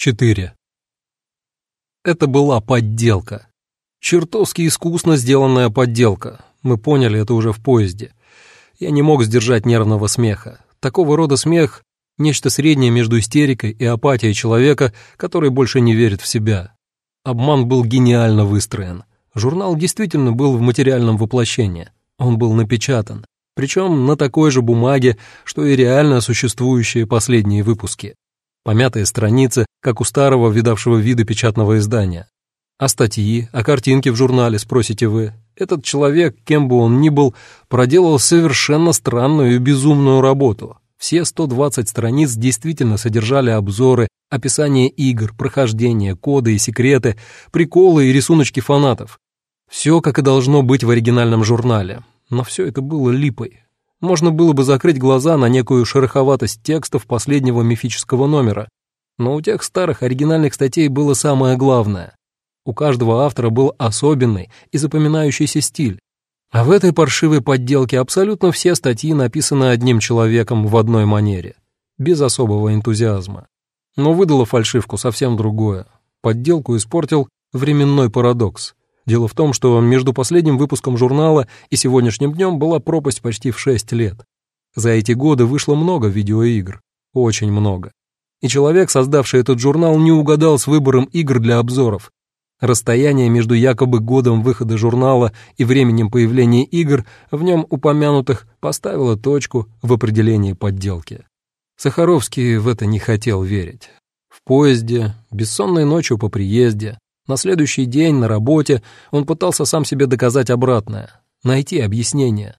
4. Это была подделка. Чертовски искусно сделанная подделка. Мы поняли это уже в поезде. Я не мог сдержать нервного смеха. Такого рода смех — нечто среднее между истерикой и апатией человека, который больше не верит в себя. Обман был гениально выстроен. Журнал действительно был в материальном воплощении. Он был напечатан. Причем на такой же бумаге, что и реально существующие последние выпуски помятые страницы, как у старого, видавшего виды печатного издания. А статьи, а картинки в журнале, спросите вы. Этот человек, кем бы он ни был, проделал совершенно странную и безумную работу. Все 120 страниц действительно содержали обзоры, описание игр, прохождения, коды и секреты, приколы и рисуночки фанатов. Все, как и должно быть в оригинальном журнале. Но все это было липой, можно было бы закрыть глаза на некую шероховатость текстов последнего мифического номера, но у тех старых оригинальных статей было самое главное. У каждого автора был особенный и запоминающийся стиль. А в этой паршивой подделке абсолютно все статьи написаны одним человеком в одной манере, без особого энтузиазма. Но выдало фальшивку совсем другое. Подделку испортил временной парадокс. Дело в том, что между последним выпуском журнала и сегодняшним днем была пропасть почти в 6 лет. За эти годы вышло много видеоигр, очень много. И человек, создавший этот журнал, не угадал с выбором игр для обзоров. Расстояние между якобы годом выхода журнала и временем появления игр в нем упомянутых поставило точку в определении подделки. Сахаровский в это не хотел верить. В поезде, бессонной ночью по приезде, на следующий день на работе он пытался сам себе доказать обратное, найти объяснение.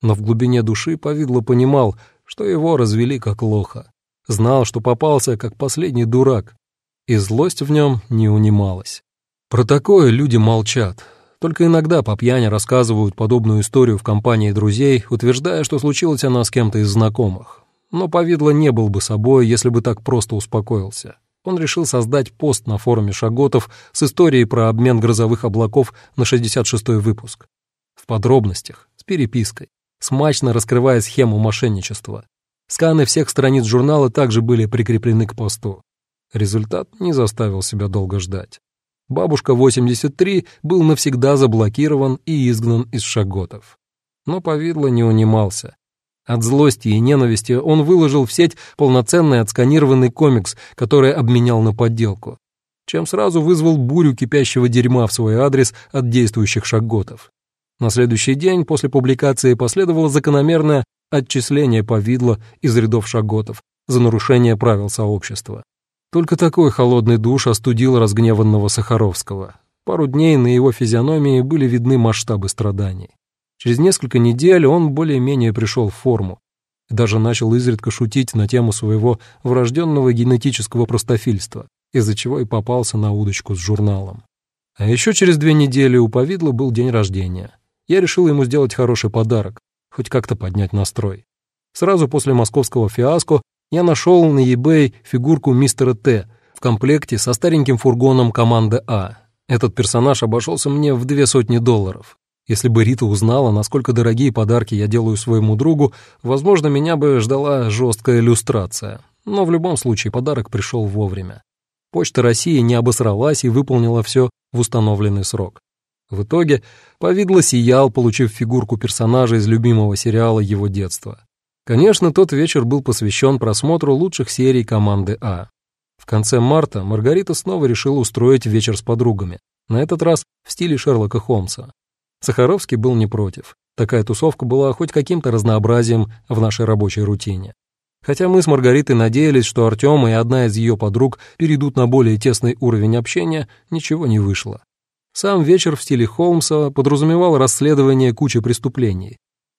Но в глубине души Повидло понимал, что его развели как лоха. Знал, что попался как последний дурак, и злость в нем не унималась. Про такое люди молчат. Только иногда по пьяни рассказывают подобную историю в компании друзей, утверждая, что случилось она с кем-то из знакомых. Но Повидло не был бы собой, если бы так просто успокоился он решил создать пост на форуме Шаготов с историей про обмен грозовых облаков на 66-й выпуск. В подробностях, с перепиской, смачно раскрывая схему мошенничества. Сканы всех страниц журнала также были прикреплены к посту. Результат не заставил себя долго ждать. Бабушка 83 был навсегда заблокирован и изгнан из Шаготов. Но Повидло не унимался. От злости и ненависти он выложил в сеть полноценный отсканированный комикс, который обменял на подделку, чем сразу вызвал бурю кипящего дерьма в свой адрес от действующих шаготов. На следующий день после публикации последовало закономерное отчисление повидла из рядов шаготов за нарушение правил сообщества. Только такой холодный душ остудил разгневанного Сахаровского. Пару дней на его физиономии были видны масштабы страданий. Через несколько недель он более-менее пришел в форму. Даже начал изредка шутить на тему своего врожденного генетического простофильства, из-за чего и попался на удочку с журналом. А еще через две недели у Повидла был день рождения. Я решил ему сделать хороший подарок, хоть как-то поднять настрой. Сразу после московского фиаско я нашел на eBay фигурку мистера Т в комплекте со стареньким фургоном команды А. Этот персонаж обошелся мне в две сотни долларов. Если бы Рита узнала, насколько дорогие подарки я делаю своему другу, возможно, меня бы ждала жесткая иллюстрация. Но в любом случае подарок пришел вовремя. Почта России не обосралась и выполнила все в установленный срок. В итоге Повидло сиял, получив фигурку персонажа из любимого сериала его детства. Конечно, тот вечер был посвящен просмотру лучших серий команды А. В конце марта Маргарита снова решила устроить вечер с подругами, на этот раз в стиле Шерлока Холмса. Сахаровский был не против. Такая тусовка была хоть каким-то разнообразием в нашей рабочей рутине. Хотя мы с Маргаритой надеялись, что Артем и одна из ее подруг перейдут на более тесный уровень общения, ничего не вышло. Сам вечер в стиле Холмса подразумевал расследование кучи преступлений.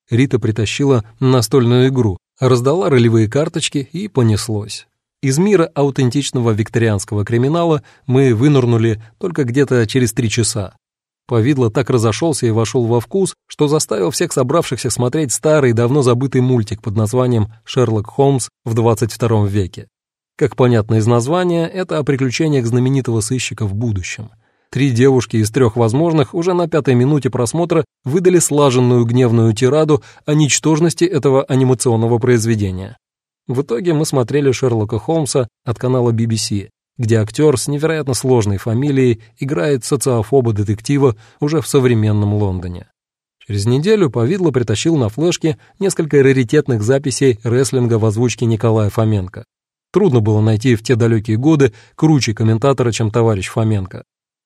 Рита притащила настольную игру, раздала ролевые карточки и понеслось. Из мира аутентичного викторианского криминала мы вынырнули только где-то через три часа. Повидло так разошелся и вошел во вкус, что заставил всех собравшихся смотреть старый, давно забытый мультик под названием «Шерлок Холмс в 22 веке». Как понятно из названия, это о приключениях знаменитого сыщика в будущем. Три девушки из трех возможных уже на пятой минуте просмотра выдали слаженную гневную тираду о ничтожности этого анимационного произведения. В итоге мы смотрели Шерлока Холмса от канала BBC, где актер с невероятно сложной фамилией играет социофоба-детектива уже в современном Лондоне. Через неделю Повидло притащил на флешке несколько раритетных записей рестлинга в озвучке Николая Фоменко. Трудно было найти в те далекие годы круче комментатора, чем товарищ Фоменко.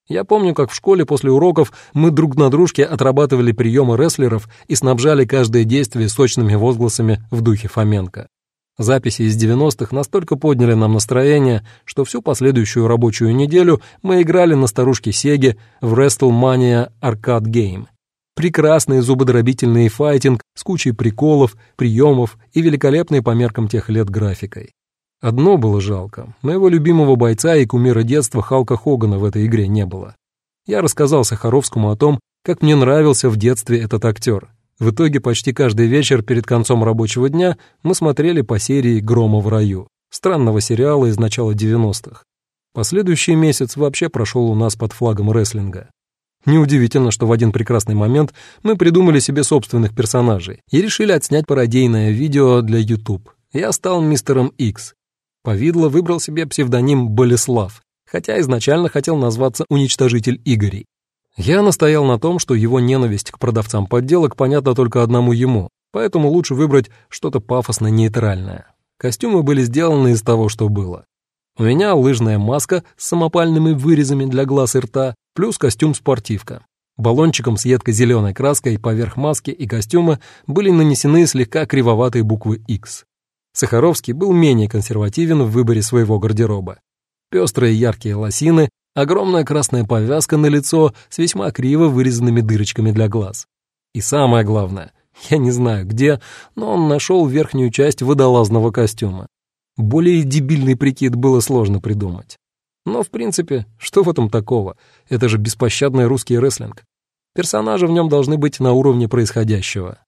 Я помню, как в школе после уроков мы друг на дружке отрабатывали приемы рестлеров и снабжали каждое действие сочными возгласами в духе Фоменко. Записи из 90-х настолько подняли нам настроение, что всю последующую рабочую неделю мы играли на старушке Сеге в WrestleMania Arcade Game. Прекрасный зубодробительный файтинг с кучей приколов, приемов и великолепной по меркам тех лет графикой. Одно было жалко. Моего любимого бойца и кумира детства Халка Хогана в этой игре не было. Я рассказал Сахаровскому о том, как мне нравился в детстве этот актер. В итоге почти каждый вечер перед концом рабочего дня мы смотрели по серии «Грома в раю», странного сериала из начала 90-х. Последующий месяц вообще прошел у нас под флагом рестлинга. Неудивительно, что в один прекрасный момент мы придумали себе собственных персонажей и решили отснять пародийное видео для YouTube. Я стал мистером Икс. Повидло выбрал себе псевдоним Болеслав, хотя изначально хотел назваться Уничтожитель Игорей. Я настоял на том, что его ненависть к продавцам подделок понятна только одному ему, поэтому лучше выбрать что-то пафосно-нейтральное. Костюмы были сделаны из того, что было. У меня лыжная маска с самопальными вырезами для глаз и рта, плюс костюм-спортивка. Баллончиком с едко-зеленой краской поверх маски и костюма были нанесены слегка кривоватые буквы X. Сахаровский был менее консервативен в выборе своего гардероба. Пестрые яркие лосины, огромная красная повязка на лицо с весьма криво вырезанными дырочками для глаз. И самое главное, я не знаю где, но он нашел верхнюю часть водолазного костюма. Более дебильный прикид было сложно придумать. Но, в принципе, что в этом такого? Это же беспощадный русский рестлинг. Персонажи в нем должны быть на уровне происходящего.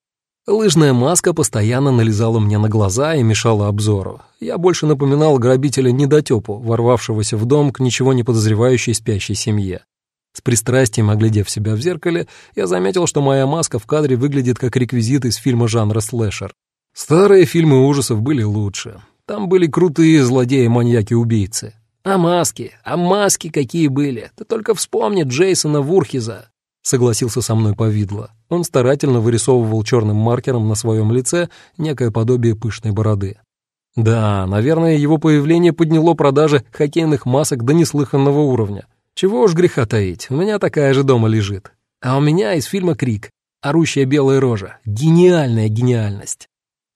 Лыжная маска постоянно налезала мне на глаза и мешала обзору. Я больше напоминал грабителя-недотепу, ворвавшегося в дом к ничего не подозревающей спящей семье. С пристрастием оглядев себя в зеркале, я заметил, что моя маска в кадре выглядит как реквизит из фильма жанра слэшер. Старые фильмы ужасов были лучше. Там были крутые злодеи-маньяки-убийцы. А маски, а маски какие были. Ты только вспомни Джейсона Вурхиза. Согласился со мной Повидло. Он старательно вырисовывал черным маркером на своем лице некое подобие пышной бороды. Да, наверное, его появление подняло продажи хоккейных масок до неслыханного уровня. Чего уж греха таить, у меня такая же дома лежит. А у меня из фильма «Крик» орущая белая рожа. Гениальная гениальность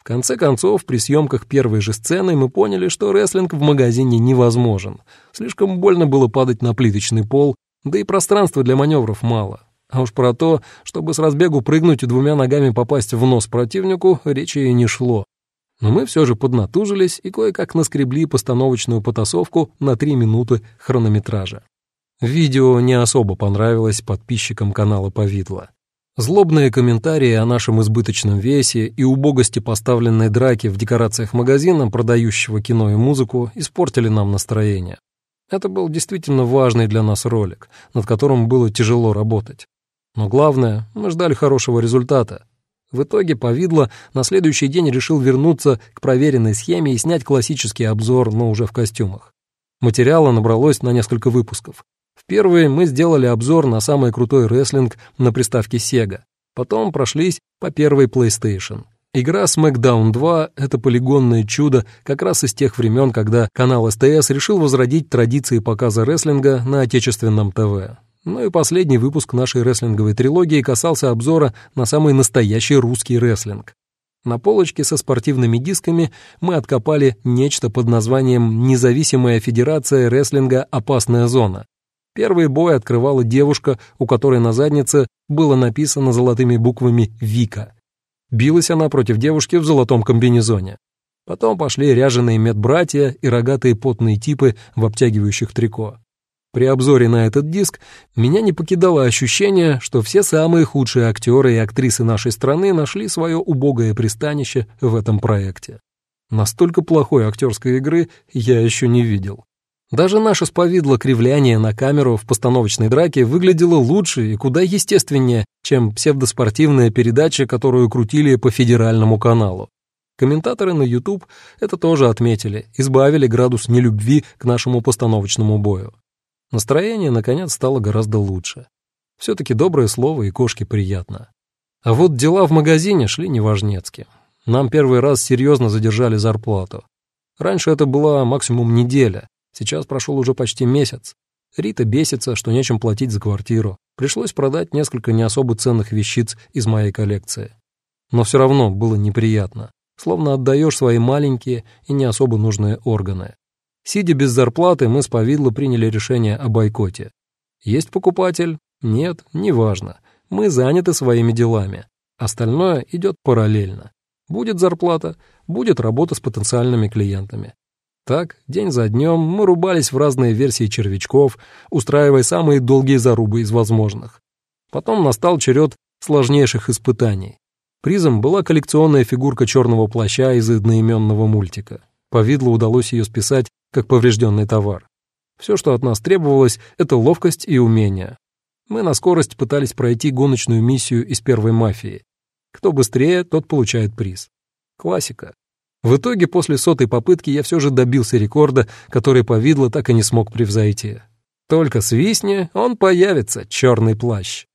конце концов, при съемках первой же сцены мы поняли, что рестлинг в магазине невозможен. Слишком больно было падать на плиточный пол, да и пространства для маневров мало. А уж про то, чтобы с разбегу прыгнуть и двумя ногами попасть в нос противнику, речи и не шло. Но мы все же поднатужились и кое-как наскребли постановочную потасовку на три минуты хронометража. Видео не особо понравилось подписчикам канала Повидло. Злобные комментарии о нашем избыточном весе и убогости поставленной драки в декорациях магазина, продающего кино и музыку, испортили нам настроение. Это был действительно важный для нас ролик, над которым было тяжело работать. Но главное, мы ждали хорошего результата. В итоге Повидло на следующий день решил вернуться к проверенной схеме и снять классический обзор, но уже в костюмах. Материала набралось на несколько выпусков. В первый мы сделали обзор на самый крутой рестлинг на приставке Sega. Потом прошлись по первой PlayStation. Игра SmackDown 2 — это полигонное чудо как раз из тех времен, когда канал СТС решил возродить традиции показа рестлинга на отечественном ТВ. Ну и последний выпуск нашей рестлинговой трилогии касался обзора на самый настоящий русский рестлинг. На полочке со спортивными дисками мы откопали нечто под названием «Независимая федерация рестлинга «Опасная зона», Первый бой открывала девушка, у которой на заднице было написано золотыми буквами «Вика». Билась она против девушки в золотом комбинезоне. Потом пошли ряженые медбратья и рогатые потные типы в обтягивающих трико. При обзоре на этот диск меня не покидало ощущение, что все самые худшие актеры и актрисы нашей страны нашли свое убогое пристанище в этом проекте. Настолько плохой актерской игры я еще не видел. Даже наше сповидло кривляние на камеру в постановочной драке выглядело лучше и куда естественнее, чем псевдоспортивная передача, которую крутили по федеральному каналу. Комментаторы на YouTube это тоже отметили, избавили градус нелюбви к нашему постановочному бою. Настроение, наконец, стало гораздо лучше. Все-таки доброе слово и кошке приятно. А вот дела в магазине шли неважнецки. Нам первый раз серьезно задержали зарплату. Раньше это была максимум неделя, сейчас прошел уже почти месяц. Рита бесится, что нечем платить за квартиру. Пришлось продать несколько не особо ценных вещиц из моей коллекции. Но все равно было неприятно словно отдаешь свои маленькие и не особо нужные органы. Сидя без зарплаты, мы с Повидло приняли решение о бойкоте. Есть покупатель? Нет, неважно. Мы заняты своими делами. Остальное идет параллельно. Будет зарплата, будет работа с потенциальными клиентами. Так, день за днем мы рубались в разные версии червячков, устраивая самые долгие зарубы из возможных. Потом настал черед сложнейших испытаний. Призом была коллекционная фигурка черного плаща из одноименного мультика. По видлу удалось ее списать как поврежденный товар. Все, что от нас требовалось, это ловкость и умение. Мы на скорость пытались пройти гоночную миссию из первой мафии. Кто быстрее, тот получает приз. Классика. В итоге, после сотой попытки, я все же добился рекорда, который Повидло так и не смог превзойти. Только свистни, он появится, черный плащ.